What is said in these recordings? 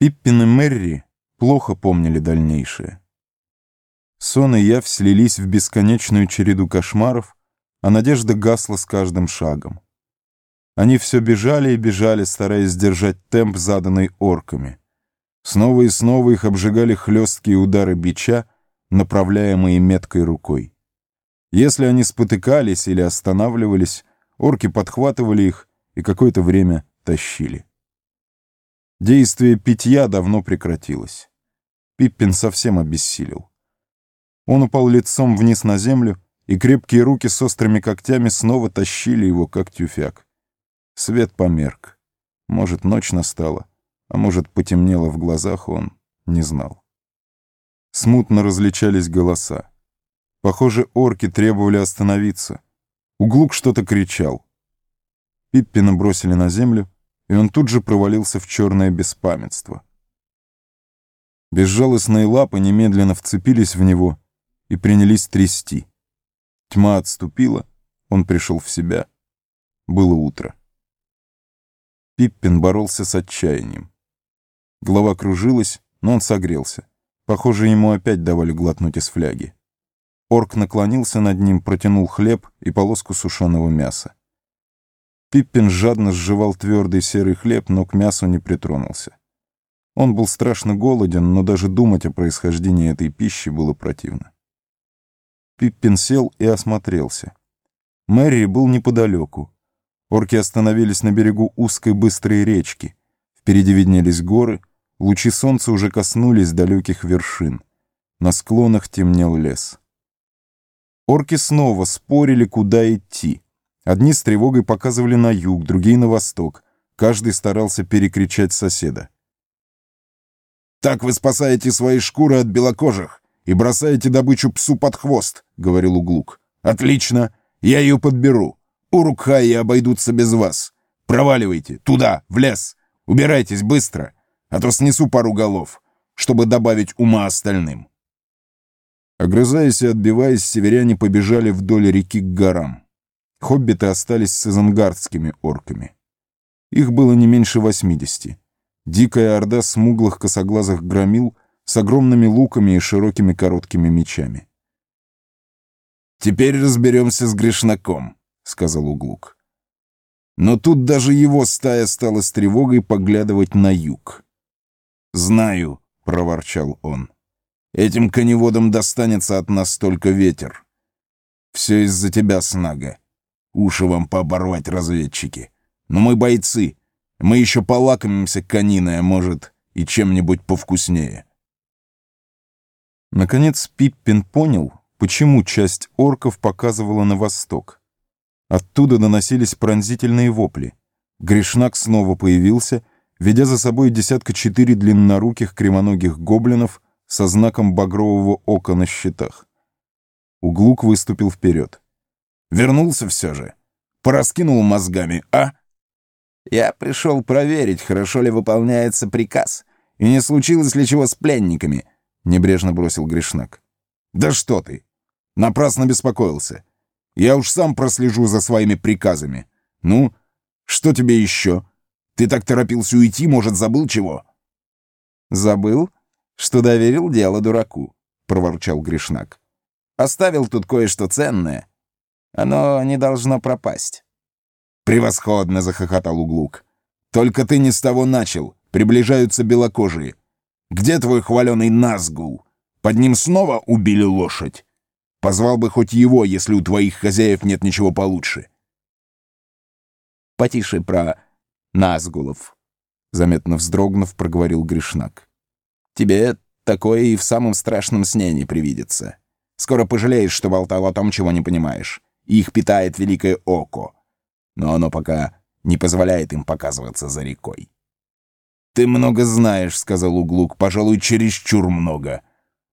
Пиппин и Мэри плохо помнили дальнейшее. Сон и явь слились в бесконечную череду кошмаров, а надежда гасла с каждым шагом. Они все бежали и бежали, стараясь сдержать темп, заданный орками. Снова и снова их обжигали хлесткие удары бича, направляемые меткой рукой. Если они спотыкались или останавливались, орки подхватывали их и какое-то время тащили. Действие питья давно прекратилось. Пиппин совсем обессилел. Он упал лицом вниз на землю, и крепкие руки с острыми когтями снова тащили его, как тюфяк. Свет померк. Может, ночь настала, а может, потемнело в глазах, он не знал. Смутно различались голоса. Похоже, орки требовали остановиться. Углук что-то кричал. Пиппина бросили на землю, и он тут же провалился в черное беспамятство. Безжалостные лапы немедленно вцепились в него и принялись трясти. Тьма отступила, он пришел в себя. Было утро. Пиппин боролся с отчаянием. Голова кружилась, но он согрелся. Похоже, ему опять давали глотнуть из фляги. Орк наклонился над ним, протянул хлеб и полоску сушеного мяса. Пиппин жадно сживал твердый серый хлеб, но к мясу не притронулся. Он был страшно голоден, но даже думать о происхождении этой пищи было противно. Пиппин сел и осмотрелся. Мэри был неподалеку. Орки остановились на берегу узкой быстрой речки. Впереди виднелись горы, лучи солнца уже коснулись далеких вершин. На склонах темнел лес. Орки снова спорили, куда идти. Одни с тревогой показывали на юг, другие — на восток. Каждый старался перекричать соседа. «Так вы спасаете свои шкуры от белокожих и бросаете добычу псу под хвост», — говорил Углук. «Отлично, я ее подберу. Урукхаи обойдутся без вас. Проваливайте, туда, в лес. Убирайтесь быстро, а то снесу пару голов, чтобы добавить ума остальным». Огрызаясь и отбиваясь, северяне побежали вдоль реки к горам. Хоббиты остались с изенгардскими орками. Их было не меньше восьмидесяти. Дикая орда смуглых косоглазых громил с огромными луками и широкими короткими мечами. «Теперь разберемся с грешнаком», — сказал Углук. Но тут даже его стая стала с тревогой поглядывать на юг. «Знаю», — проворчал он, — «этим коневодам достанется от нас только ветер. Все из-за тебя, Снага. Уши вам пооборвать, разведчики. Но мы бойцы. Мы еще полакомимся кониной, а может, и чем-нибудь повкуснее. Наконец Пиппин понял, почему часть орков показывала на восток. Оттуда доносились пронзительные вопли. Гришнак снова появился, ведя за собой десятка четыре длинноруких кремоногих гоблинов со знаком багрового ока на щитах. Углук выступил вперед. Вернулся все же. Пораскинул мозгами, а? Я пришел проверить, хорошо ли выполняется приказ, и не случилось ли чего с пленниками, — небрежно бросил Гришнак. Да что ты! Напрасно беспокоился. Я уж сам прослежу за своими приказами. Ну, что тебе еще? Ты так торопился уйти, может, забыл чего? Забыл, что доверил дело дураку, — проворчал Гришнак. Оставил тут кое-что ценное. Оно не должно пропасть». «Превосходно!» — захохотал Углук. «Только ты не с того начал. Приближаются белокожие. Где твой хваленый Назгул? Под ним снова убили лошадь. Позвал бы хоть его, если у твоих хозяев нет ничего получше». «Потише про Назгулов», — заметно вздрогнув, проговорил Гришнак. «Тебе такое и в самом страшном сне не привидится. Скоро пожалеешь, что болтал о том, чего не понимаешь. Их питает великое око. Но оно пока не позволяет им показываться за рекой. «Ты много знаешь», — сказал Углук, — «пожалуй, чересчур много.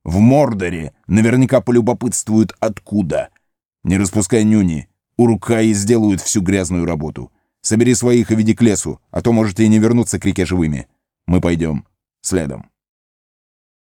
В Мордоре наверняка полюбопытствуют откуда. Не распускай нюни, урукаи сделают всю грязную работу. Собери своих и веди к лесу, а то можете и не вернуться к реке живыми. Мы пойдем следом».